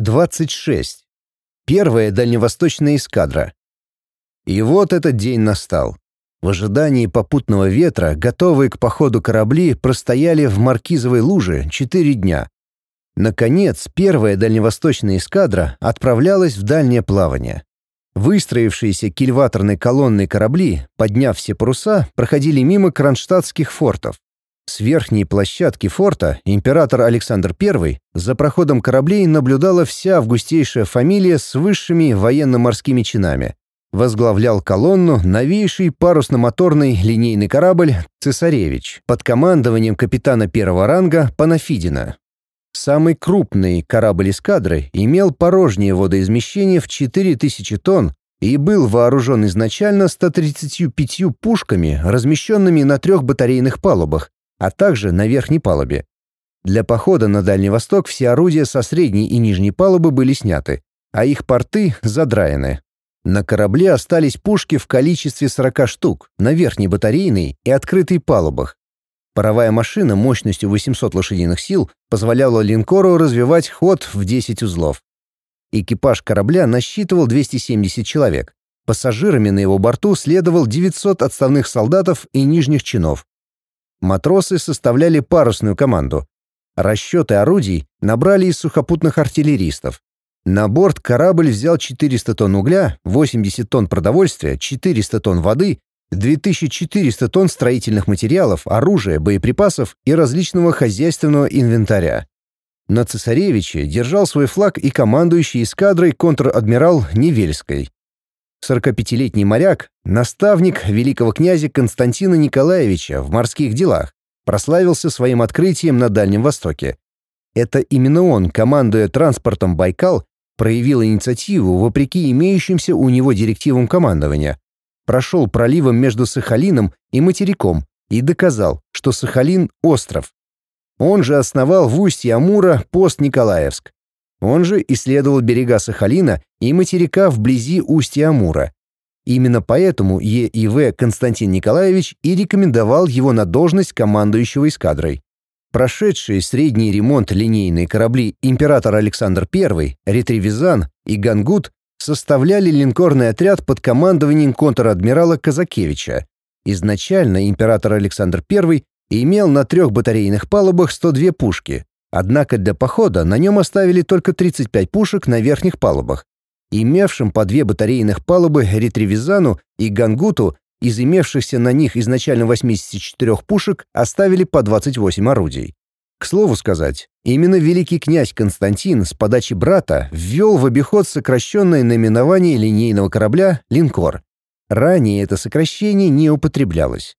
26. Первая дальневосточная эскадра. И вот этот день настал. В ожидании попутного ветра, готовые к походу корабли, простояли в Маркизовой луже четыре дня. Наконец, первая дальневосточная эскадра отправлялась в дальнее плавание. Выстроившиеся кильваторной колонной корабли, подняв все паруса, проходили мимо кронштадтских фортов. С верхней площадки форта император Александр I за проходом кораблей наблюдала вся августейшая фамилия с высшими военно-морскими чинами. Возглавлял колонну новейший парусно-моторный линейный корабль «Цесаревич» под командованием капитана первого ранга Панафидина. Самый крупный корабль эскадры имел порожнее водоизмещение в 4000 тонн и был вооружен изначально 135 пушками, размещенными на трех батарейных палубах, а также на верхней палубе. Для похода на Дальний Восток все орудия со средней и нижней палубы были сняты, а их порты задраены. На корабле остались пушки в количестве 40 штук на верхней батарейной и открытой палубах. Паровая машина мощностью 800 лошадиных сил позволяла линкору развивать ход в 10 узлов. Экипаж корабля насчитывал 270 человек. Пассажирами на его борту следовал 900 отставных солдатов и нижних чинов. Матросы составляли парусную команду. Расчеты орудий набрали из сухопутных артиллеристов. На борт корабль взял 400 тонн угля, 80 тонн продовольствия, 400 тонн воды, 2400 тонн строительных материалов, оружия, боеприпасов и различного хозяйственного инвентаря. На цесаревиче держал свой флаг и командующий эскадрой контр-адмирал Невельской. 45-летний моряк, наставник великого князя Константина Николаевича в морских делах, прославился своим открытием на Дальнем Востоке. Это именно он, командуя транспортом «Байкал», проявил инициативу вопреки имеющимся у него директивам командования, прошел проливом между Сахалином и материком и доказал, что Сахалин — остров. Он же основал в устье Амура пост Николаевск. Он же исследовал берега Сахалина и материка вблизи устья Амура. Именно поэтому ЕИВ Константин Николаевич и рекомендовал его на должность командующего эскадрой. Прошедшие средний ремонт линейные корабли император Александр I, Ретривизан и Гангут составляли линкорный отряд под командованием контр-адмирала Казакевича. Изначально император Александр I имел на трех батарейных палубах 102 пушки, Однако для похода на нем оставили только 35 пушек на верхних палубах. Имевшим по две батарейных палубы Ретривизану и Гангуту из имевшихся на них изначально 84 пушек оставили по 28 орудий. К слову сказать, именно великий князь Константин с подачи брата ввел в обиход сокращенное наименование линейного корабля «Линкор». Ранее это сокращение не употреблялось.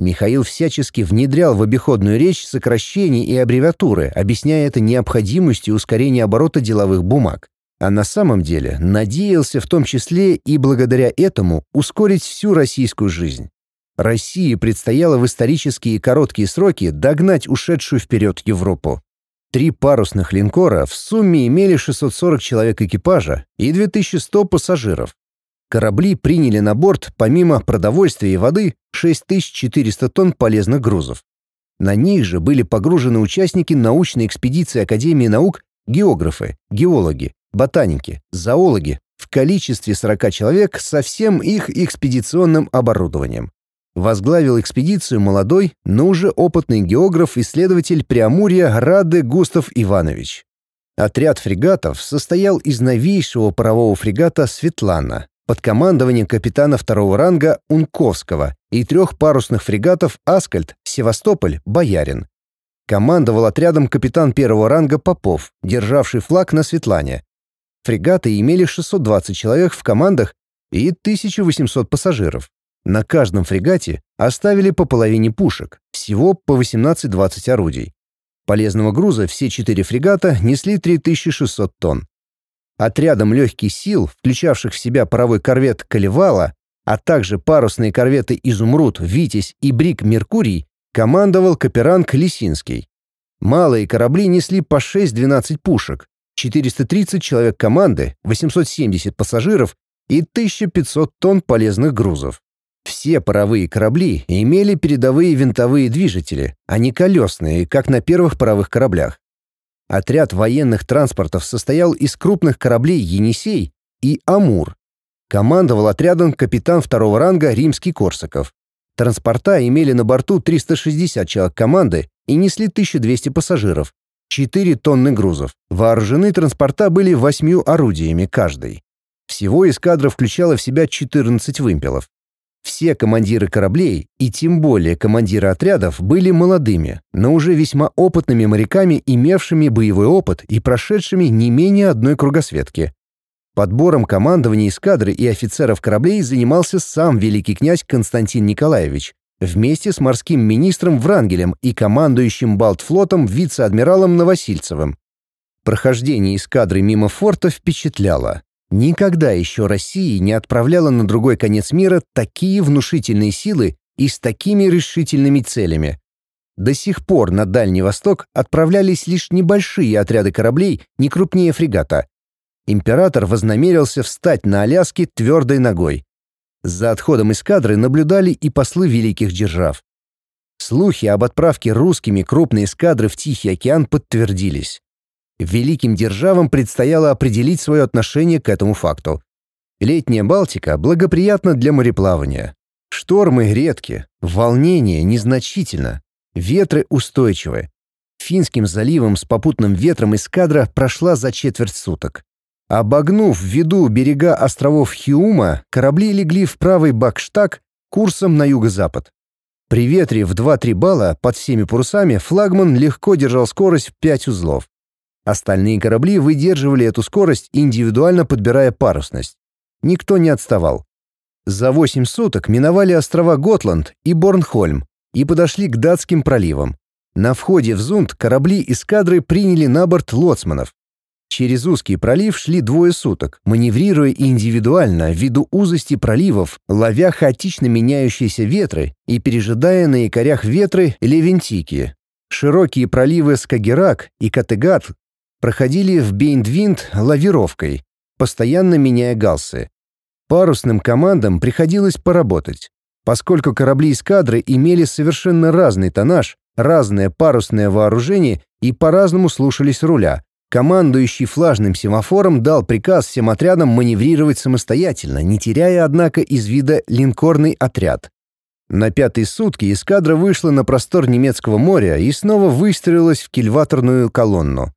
Михаил всячески внедрял в обиходную речь сокращения и аббревиатуры, объясняя это необходимостью ускорения оборота деловых бумаг. А на самом деле надеялся в том числе и благодаря этому ускорить всю российскую жизнь. России предстояло в исторические короткие сроки догнать ушедшую вперед Европу. Три парусных линкора в сумме имели 640 человек экипажа и 2100 пассажиров. Корабли приняли на борт, помимо продовольствия и воды, 6400 тонн полезных грузов. На них же были погружены участники научной экспедиции Академии наук, географы, геологи, ботаники, зоологи в количестве 40 человек со всем их экспедиционным оборудованием. Возглавил экспедицию молодой, но уже опытный географ-исследователь Преамурья Раде Густав Иванович. Отряд фрегатов состоял из новейшего парового фрегата «Светлана», под командованием капитана второго ранга Унковского и трех парусных фрегатов «Аскальд», «Севастополь», «Боярин». Командовал отрядом капитан первого ранга Попов, державший флаг на Светлане. Фрегаты имели 620 человек в командах и 1800 пассажиров. На каждом фрегате оставили по половине пушек, всего по 18-20 орудий. Полезного груза все четыре фрегата несли 3600 тонн. Отрядом легких сил, включавших в себя паровой корвет «Калевала», а также парусные корветы «Изумруд», «Витязь» и «Брик Меркурий», командовал Каперанг Лисинский. Малые корабли несли по 6-12 пушек, 430 человек команды, 870 пассажиров и 1500 тонн полезных грузов. Все паровые корабли имели передовые винтовые движители, а не колесные, как на первых паровых кораблях. Отряд военных транспортов состоял из крупных кораблей «Енисей» и «Амур». Командовал отрядом капитан второго ранга Римский Корсаков. Транспорта имели на борту 360 человек команды и несли 1200 пассажиров, 4 тонны грузов. Вооружены транспорта были восьмью орудиями каждый. Всего эскадра включала в себя 14 вымпелов. Все командиры кораблей, и тем более командиры отрядов, были молодыми, но уже весьма опытными моряками, имевшими боевой опыт и прошедшими не менее одной кругосветки. Подбором командования эскадры и офицеров кораблей занимался сам великий князь Константин Николаевич, вместе с морским министром Врангелем и командующим Балтфлотом вице-адмиралом Новосильцевым. Прохождение эскадры мимо форта впечатляло. Никогда еще Россия не отправляла на другой конец мира такие внушительные силы и с такими решительными целями. До сих пор на Дальний Восток отправлялись лишь небольшие отряды кораблей, не крупнее фрегата. Император вознамерился встать на Аляске твердой ногой. За отходом эскадры наблюдали и послы великих держав. Слухи об отправке русскими крупной эскадры в Тихий океан подтвердились. Великим державам предстояло определить свое отношение к этому факту. Летняя Балтика благоприятна для мореплавания. Штормы редки, волнение незначительно, ветры устойчивы. Финским заливом с попутным ветром эскадра прошла за четверть суток. Обогнув в виду берега островов Хиума, корабли легли в правый бакштаг курсом на юго-запад. При ветре в 2-3 балла под всеми парусами флагман легко держал скорость в 5 узлов. Остальные корабли выдерживали эту скорость, индивидуально подбирая парусность. Никто не отставал. За 8 суток миновали острова Готланд и Борнхольм и подошли к датским проливам. На входе в Зунд корабли эскадры приняли на борт лоцманов. Через узкий пролив шли двое суток, маневрируя индивидуально ввиду узости проливов, ловя хаотично меняющиеся ветры и пережидая на якорях ветры левентики. Широкие проливы Скагерак и Категат проходили в Бейндвинд лавировкой, постоянно меняя галсы. Парусным командам приходилось поработать, поскольку корабли эскадры имели совершенно разный тоннаж, разное парусное вооружение и по-разному слушались руля, Командующий флажным семафором дал приказ всем отрядам маневрировать самостоятельно, не теряя, однако, из вида линкорный отряд. На пятые сутки эскадра вышла на простор немецкого моря и снова выстроилась в кильваторную колонну.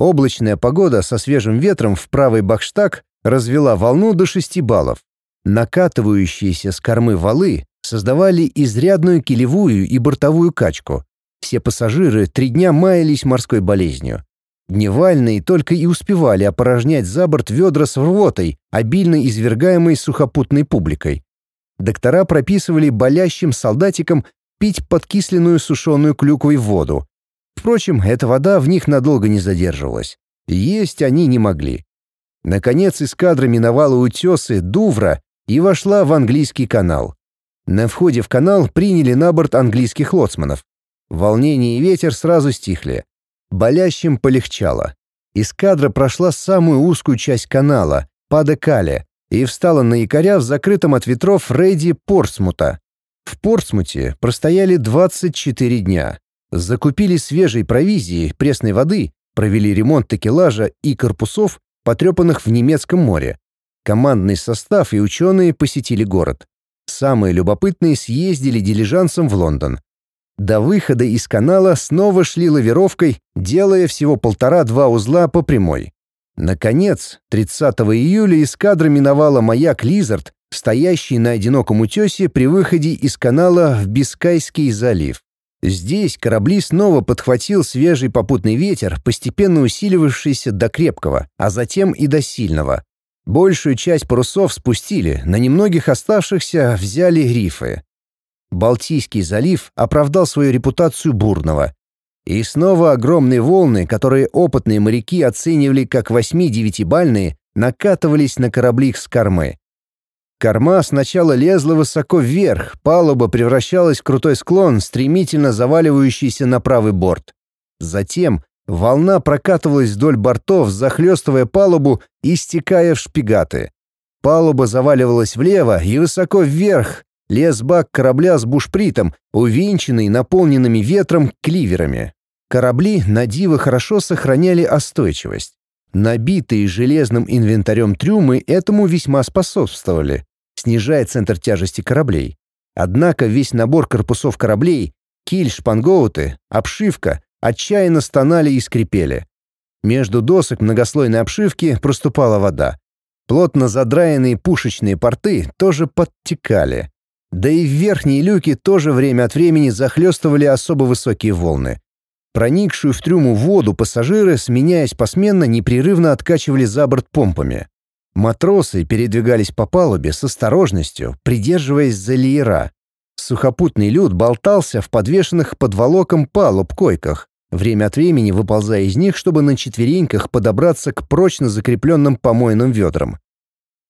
Облачная погода со свежим ветром в правый бакштаг развела волну до 6 баллов. Накатывающиеся с кормы валы создавали изрядную килевую и бортовую качку. Все пассажиры три дня маялись морской болезнью. Дневальные только и успевали опорожнять за борт ведра с рвотой, обильно извергаемой сухопутной публикой. Доктора прописывали болящим солдатикам пить подкисленную сушеную клюквой воду. Впрочем, эта вода в них надолго не задерживалась. Есть они не могли. Наконец эскадра миновала утесы Дувра и вошла в английский канал. На входе в канал приняли на борт английских лоцманов. Волнение и ветер сразу стихли. Болящим полегчало. Эскадра прошла самую узкую часть канала, Падекале, и встала на якоря в закрытом от ветров рейде Портсмута. В Портсмуте простояли 24 дня. Закупили свежей провизии, пресной воды, провели ремонт такелажа и корпусов, потрепанных в немецком море. Командный состав и ученые посетили город. Самые любопытные съездили дилижансом в Лондон. До выхода из канала снова шли лавировкой, делая всего полтора-два узла по прямой. Наконец, 30 июля эскадра миновала маяк «Лизард», стоящий на одиноком утесе при выходе из канала в Бискайский залив. Здесь корабли снова подхватил свежий попутный ветер, постепенно усиливавшийся до крепкого, а затем и до сильного. Большую часть парусов спустили, на немногих оставшихся взяли рифы. Балтийский залив оправдал свою репутацию бурного. И снова огромные волны, которые опытные моряки оценивали как 8-9-бальные, накатывались на корабли с кормы. Корма сначала лезла высоко вверх, палуба превращалась в крутой склон, стремительно заваливающийся на правый борт. Затем волна прокатывалась вдоль бортов, захлестывая палубу и стекая в шпигаты. Палуба заваливалась влево и высоко вверх, лез бак корабля с бушпритом, увенчанный наполненными ветром кливерами. Корабли на диво хорошо сохраняли остойчивость. Набитые железным инвентарем трюмы этому весьма способствовали, снижая центр тяжести кораблей. Однако весь набор корпусов кораблей, киль, шпангоуты, обшивка отчаянно стонали и скрипели. Между досок многослойной обшивки проступала вода. Плотно задраенные пушечные порты тоже подтекали. Да и верхние люки тоже время от времени захлестывали особо высокие волны. Проникшую в трюму воду пассажиры, сменяясь посменно, непрерывно откачивали за борт помпами. Матросы передвигались по палубе с осторожностью, придерживаясь за леера. Сухопутный люд болтался в подвешенных под волоком палуб койках, время от времени выползая из них, чтобы на четвереньках подобраться к прочно закрепленным помойным ведрам.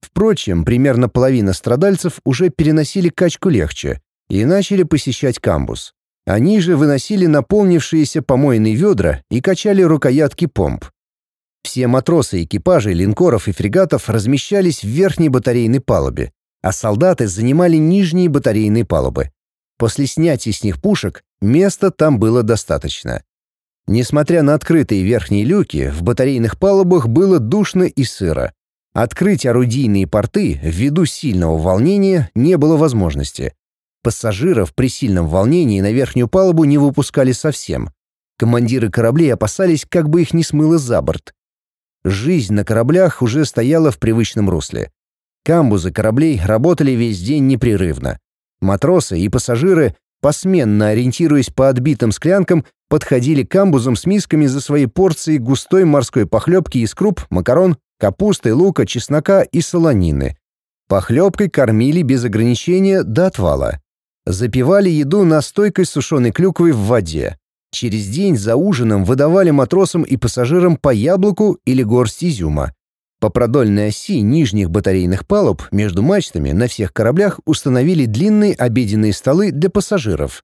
Впрочем, примерно половина страдальцев уже переносили качку легче и начали посещать камбус. Они же выносили наполнившиеся помойные ведра и качали рукоятки помп. Все матросы экипажей линкоров и фрегатов размещались в верхней батарейной палубе, а солдаты занимали нижние батарейные палубы. После снятия с них пушек места там было достаточно. Несмотря на открытые верхние люки, в батарейных палубах было душно и сыро. Открыть орудийные порты ввиду сильного волнения не было возможности. Пассажиров при сильном волнении на верхнюю палубу не выпускали совсем. Командиры кораблей опасались, как бы их не смыло за борт. Жизнь на кораблях уже стояла в привычном русле. Камбузы кораблей работали весь день непрерывно. Матросы и пассажиры, посменно ориентируясь по отбитым склянкам, подходили к камбузам с мисками за свои порции густой морской похлебки из круп, макарон, капусты, лука, чеснока и солонины. Похлебкой кормили без ограничения до отвала. Запивали еду настойкой сушеной клюквой в воде. Через день за ужином выдавали матросам и пассажирам по яблоку или горсть изюма. По продольной оси нижних батарейных палуб между мачтами на всех кораблях установили длинные обеденные столы для пассажиров.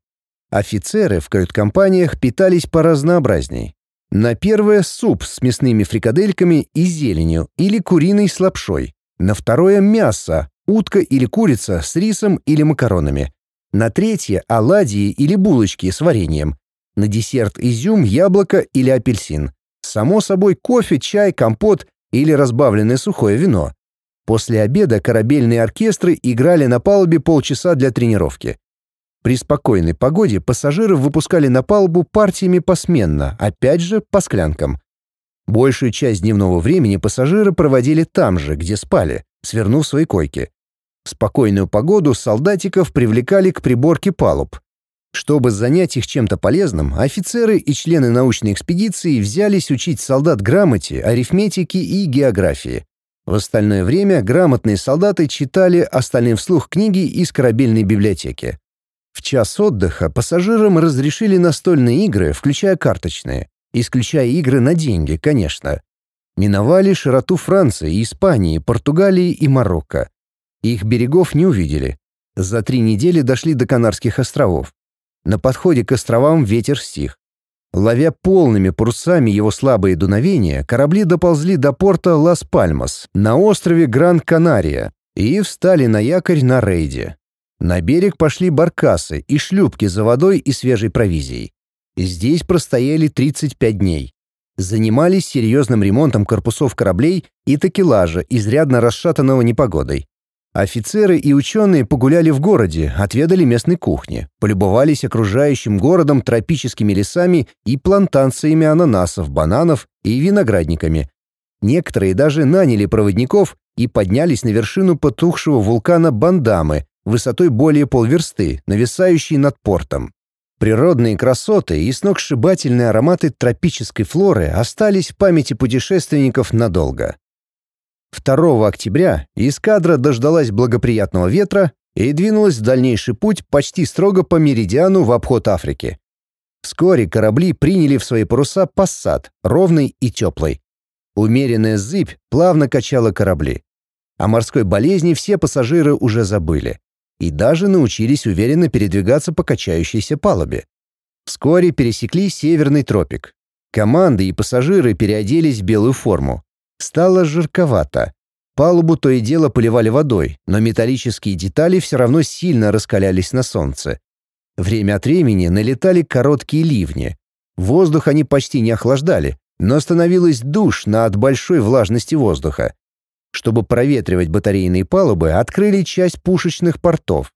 Офицеры в кают-компаниях питались поразнообразней. На первое — суп с мясными фрикадельками и зеленью или куриной с лапшой. На второе — мясо, утка или курица с рисом или макаронами. На третье — оладьи или булочки с вареньем. На десерт изюм, яблоко или апельсин. Само собой кофе, чай, компот или разбавленное сухое вино. После обеда корабельные оркестры играли на палубе полчаса для тренировки. При спокойной погоде пассажиров выпускали на палубу партиями посменно, опять же по склянкам. Большую часть дневного времени пассажиры проводили там же, где спали, свернув свои койки. В спокойную погоду солдатиков привлекали к приборке палуб, чтобы занять их чем-то полезным, офицеры и члены научной экспедиции взялись учить солдат грамоте, арифметике и географии. В остальное время грамотные солдаты читали остальным вслух книги из корабельной библиотеки. В час отдыха пассажирам разрешили настольные игры, включая карточные, исключая игры на деньги, конечно. Миновали широту Франции, Испании, Португалии и Марокко. Их берегов не увидели. За три недели дошли до Канарских островов. На подходе к островам ветер стих. Ловя полными парусами его слабые дуновения, корабли доползли до порта Лас-Пальмас на острове Гран-Канария и встали на якорь на рейде. На берег пошли баркасы и шлюпки за водой и свежей провизией. Здесь простояли 35 дней. Занимались серьезным ремонтом корпусов кораблей и такелажа, изрядно расшатанного непогодой. Офицеры и ученые погуляли в городе, отведали местной кухни, полюбовались окружающим городом тропическими лесами и плантациями ананасов, бананов и виноградниками. Некоторые даже наняли проводников и поднялись на вершину потухшего вулкана Бандамы высотой более полверсты, нависающей над портом. Природные красоты и сногсшибательные ароматы тропической флоры остались в памяти путешественников надолго. 2 октября эскадра дождалась благоприятного ветра и двинулась в дальнейший путь почти строго по меридиану в обход Африки. Вскоре корабли приняли в свои паруса пассат, ровный и теплый. Умеренная зыбь плавно качала корабли. О морской болезни все пассажиры уже забыли и даже научились уверенно передвигаться по качающейся палубе. Вскоре пересекли Северный тропик. Команды и пассажиры переоделись в белую форму. Стало жарковато. Палубу то и дело поливали водой, но металлические детали все равно сильно раскалялись на солнце. Время от времени налетали короткие ливни. Воздух они почти не охлаждали, но становилось душно от большой влажности воздуха. Чтобы проветривать батарейные палубы, открыли часть пушечных портов.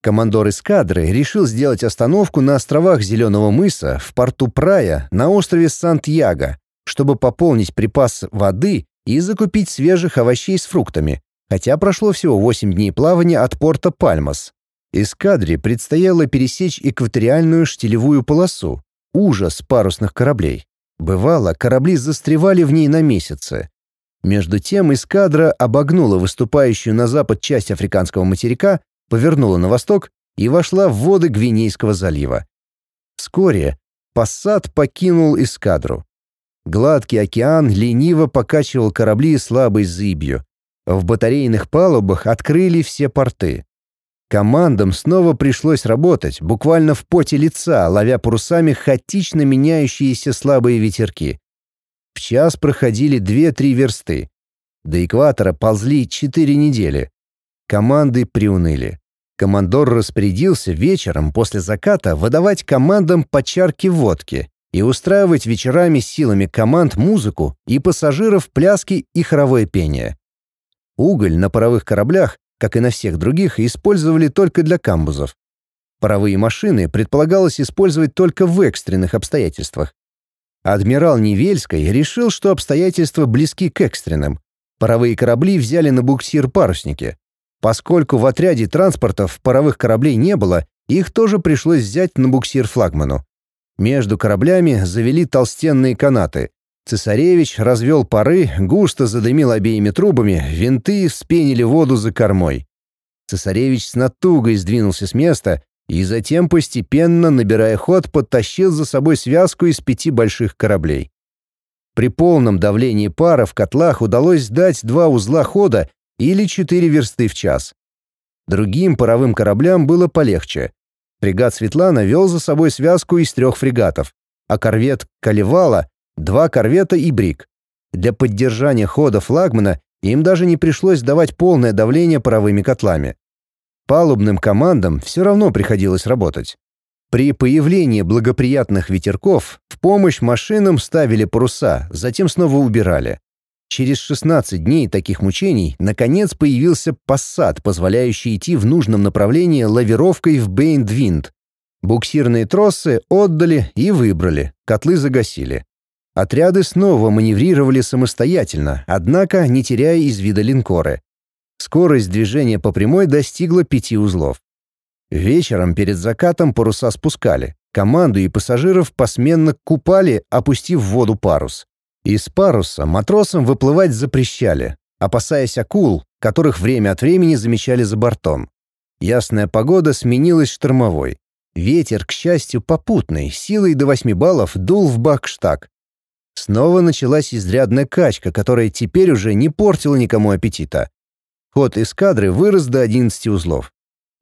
Командор эскадры решил сделать остановку на островах Зеленого мыса в порту Прая на острове Сант-Яго, чтобы пополнить припас воды и закупить свежих овощей с фруктами, хотя прошло всего 8 дней плавания от порта Пальмас. Эскадре предстояло пересечь экваториальную штилевую полосу, ужас парусных кораблей. Бывало, корабли застревали в ней на месяцы. Между тем эскадра обогнула выступающую на запад часть африканского материка, повернула на восток и вошла в воды Гвинейского залива. Вскоре Пассат покинул эскадру. Гладкий океан лениво покачивал корабли слабой зыбью. В батарейных палубах открыли все порты. Командам снова пришлось работать, буквально в поте лица, ловя парусами хаотично меняющиеся слабые ветерки. В час проходили 2-3 версты. До экватора ползли 4 недели. Команды приуныли. Командор распорядился вечером после заката выдавать командам по чарке водки и устраивать вечерами силами команд музыку и пассажиров пляски и хоровое пение. Уголь на паровых кораблях, как и на всех других, использовали только для камбузов. Паровые машины предполагалось использовать только в экстренных обстоятельствах. Адмирал Невельской решил, что обстоятельства близки к экстренным. Паровые корабли взяли на буксир парусники. Поскольку в отряде транспортов паровых кораблей не было, их тоже пришлось взять на буксир флагману. Между кораблями завели толстенные канаты. Цесаревич развел пары, густо задымил обеими трубами, винты вспенили воду за кормой. Цесаревич с натугой сдвинулся с места и затем, постепенно, набирая ход, подтащил за собой связку из пяти больших кораблей. При полном давлении пара в котлах удалось сдать два узла хода или четыре версты в час. Другим паровым кораблям было полегче. Фрегат «Светлана» вел за собой связку из трех фрегатов, а корвет «Калевала» — два корвета и брик. Для поддержания хода флагмана им даже не пришлось давать полное давление паровыми котлами. Палубным командам все равно приходилось работать. При появлении благоприятных ветерков в помощь машинам ставили паруса, затем снова убирали. Через 16 дней таких мучений наконец появился пассат, позволяющий идти в нужном направлении лавировкой в Бейндвинд. Буксирные тросы отдали и выбрали, котлы загасили. Отряды снова маневрировали самостоятельно, однако не теряя из вида линкоры. Скорость движения по прямой достигла пяти узлов. Вечером перед закатом паруса спускали. Команду и пассажиров посменно купали, опустив в воду парус. Из паруса матросам выплывать запрещали, опасаясь акул, которых время от времени замечали за бортом. Ясная погода сменилась штормовой. Ветер, к счастью, попутный, силой до 8 баллов дул в бакштаг. Снова началась изрядная качка, которая теперь уже не портила никому аппетита. Ход эскадры вырос до 11 узлов.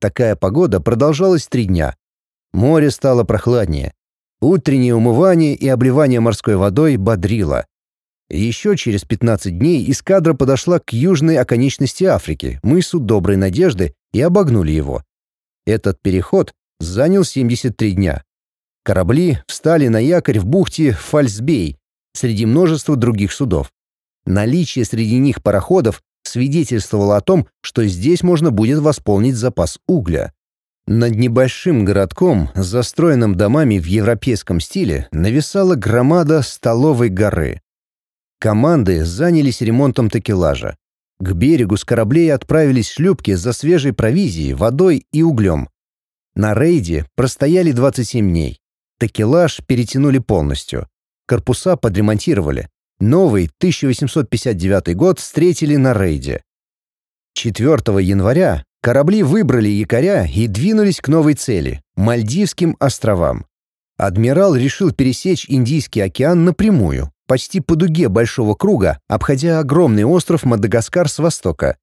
Такая погода продолжалась три дня. Море стало прохладнее. Утреннее умывание и обливание морской водой бодрило. Еще через 15 дней эскадра подошла к южной оконечности Африки, мысу Доброй Надежды, и обогнули его. Этот переход занял 73 дня. Корабли встали на якорь в бухте Фальсбей среди множества других судов. Наличие среди них пароходов свидетельствовало о том, что здесь можно будет восполнить запас угля. Над небольшим городком, застроенным домами в европейском стиле, нависала громада столовой горы. Команды занялись ремонтом такелажа. К берегу с кораблей отправились шлюпки за свежей провизией, водой и углем. На рейде простояли 27 дней. Такелаж перетянули полностью. Корпуса подремонтировали. Новый 1859 год встретили на рейде. 4 января корабли выбрали якоря и двинулись к новой цели — Мальдивским островам. Адмирал решил пересечь Индийский океан напрямую, почти по дуге большого круга, обходя огромный остров Мадагаскар с востока.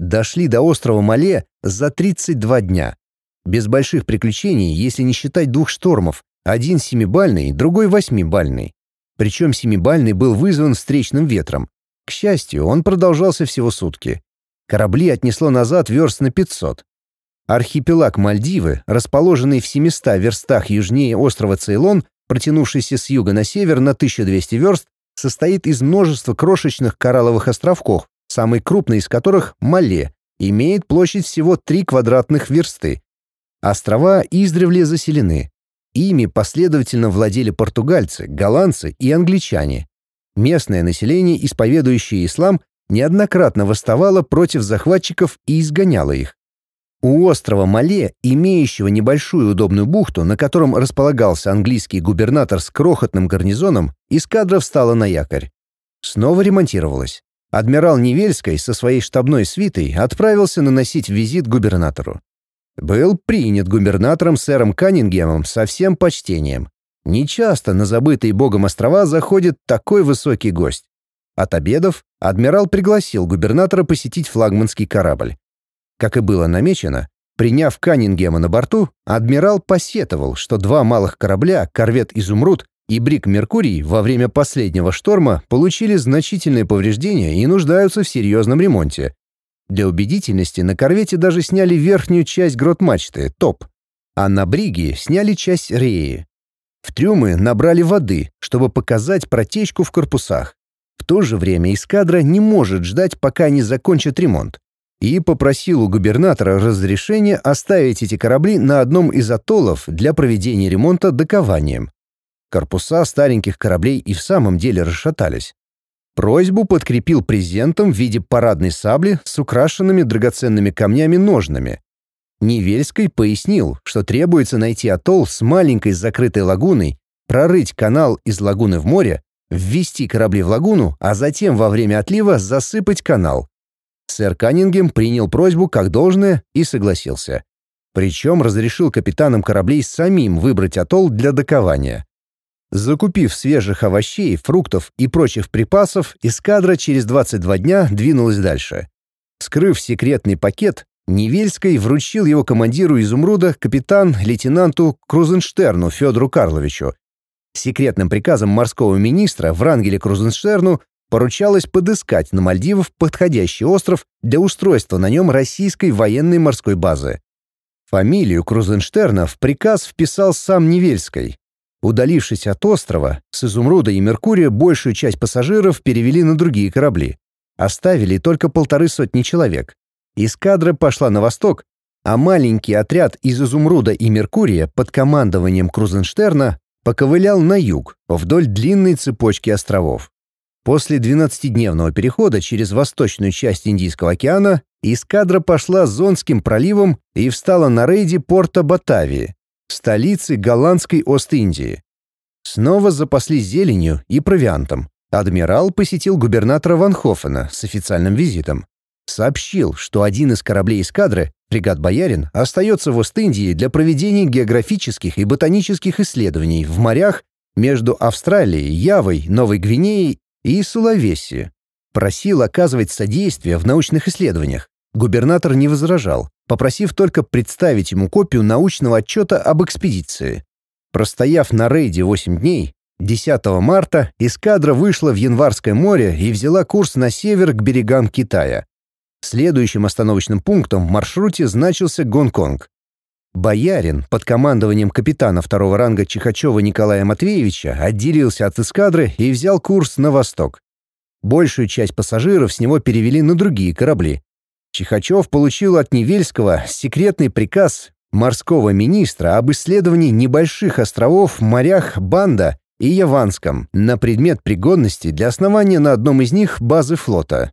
Дошли до острова Мале за 32 дня. Без больших приключений, если не считать двух штормов, один семибальный, другой восьмибальный. Причем семибальный был вызван встречным ветром. К счастью, он продолжался всего сутки. Корабли отнесло назад верст на 500. Архипелаг Мальдивы, расположенный в 700 верстах южнее острова Цейлон, протянувшийся с юга на север на 1200 верст, состоит из множества крошечных коралловых островков, самый крупный из которых — Мале, имеет площадь всего 3 квадратных версты. Острова издревле заселены. Ими последовательно владели португальцы, голландцы и англичане. Местное население, исповедующее ислам, неоднократно восставало против захватчиков и изгоняло их. У острова Мале, имеющего небольшую удобную бухту, на котором располагался английский губернатор с крохотным гарнизоном, эскадра встала на якорь. Снова ремонтировалась. Адмирал Невельской со своей штабной свитой отправился наносить визит губернатору. Был принят губернатором сэром Каннингемом со всем почтением. Нечасто на забытые богом острова заходит такой высокий гость. От обедов адмирал пригласил губернатора посетить флагманский корабль. Как и было намечено, приняв Каннингема на борту, адмирал посетовал, что два малых корабля, корвет «Изумруд» и брик «Меркурий» во время последнего шторма получили значительные повреждения и нуждаются в серьезном ремонте. Для убедительности на корвете даже сняли верхнюю часть грот-мачты, топ, а на бриге сняли часть реи. В трюмы набрали воды, чтобы показать протечку в корпусах. В то же время эскадра не может ждать, пока они закончат ремонт. И попросил у губернатора разрешения оставить эти корабли на одном из атоллов для проведения ремонта докованием. Корпуса стареньких кораблей и в самом деле расшатались. Просьбу подкрепил презентом в виде парадной сабли с украшенными драгоценными камнями ножнами. Невельский пояснил, что требуется найти атолл с маленькой закрытой лагуной, прорыть канал из лагуны в море, ввести корабли в лагуну, а затем во время отлива засыпать канал. Сэр Каннингем принял просьбу как должное и согласился. Причем разрешил капитанам кораблей самим выбрать атолл для докования. Закупив свежих овощей, фруктов и прочих припасов, эскадра через 22 дня двинулась дальше. Скрыв секретный пакет, Невельский вручил его командиру «Изумруда» капитан-лейтенанту Крузенштерну Федору Карловичу. Секретным приказом морского министра Врангеля Крузенштерну поручалось подыскать на Мальдивах подходящий остров для устройства на нем российской военной морской базы. Фамилию Крузенштерна в приказ вписал сам Невельский, Удалившись от острова, с Изумруда и Меркурия большую часть пассажиров перевели на другие корабли. Оставили только полторы сотни человек. Эскадра пошла на восток, а маленький отряд из Изумруда и Меркурия под командованием Крузенштерна поковылял на юг, вдоль длинной цепочки островов. После 12-дневного перехода через восточную часть Индийского океана эскадра пошла Зонским проливом и встала на рейде порта Батавии, столицы голландской Ост-Индии. Снова запаслись зеленью и провиантом. Адмирал посетил губернатора Ванхофена с официальным визитом. Сообщил, что один из кораблей эскадры, фрегат «Боярин», остается в Ост-Индии для проведения географических и ботанических исследований в морях между Австралией, Явой, Новой Гвинеей и Сулавеси. Просил оказывать содействие в научных исследованиях. Губернатор не возражал, попросив только представить ему копию научного отчета об экспедиции. Простояв на рейде 8 дней, 10 марта эскадра вышла в Январское море и взяла курс на север к берегам Китая. Следующим остановочным пунктом в маршруте значился Гонконг. Боярин под командованием капитана второго ранга Чихачева Николая Матвеевича отделился от эскадры и взял курс на восток. Большую часть пассажиров с него перевели на другие корабли. Чихачев получил от Невельского секретный приказ морского министра об исследовании небольших островов в морях Банда и Яванском на предмет пригодности для основания на одном из них базы флота.